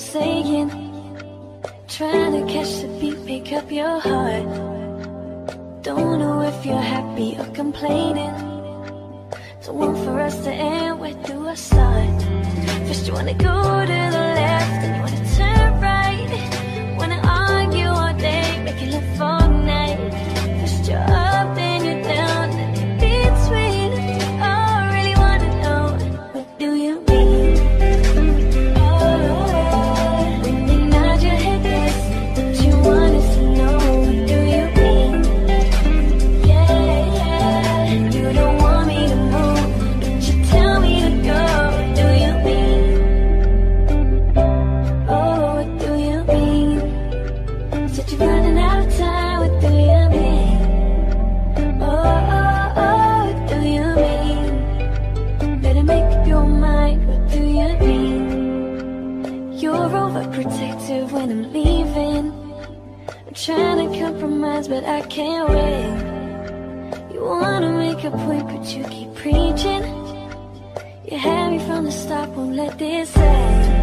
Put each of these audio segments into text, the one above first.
Saying. Trying to catch the beat, pick up your heart. Don't know if you're happy or complaining. Don't want for us to end, where do I start? First you wanna go to the You're when I'm leaving. I'm trying to compromise, but I can't wait. You wanna make a point, but you keep preaching. You had me from the start, won't let this end.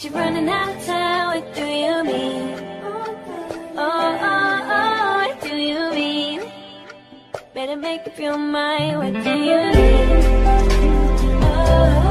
Said you're running out of time, what do you mean? Oh, oh, oh, what do you mean? Better make up your mind, what do you mean? Oh,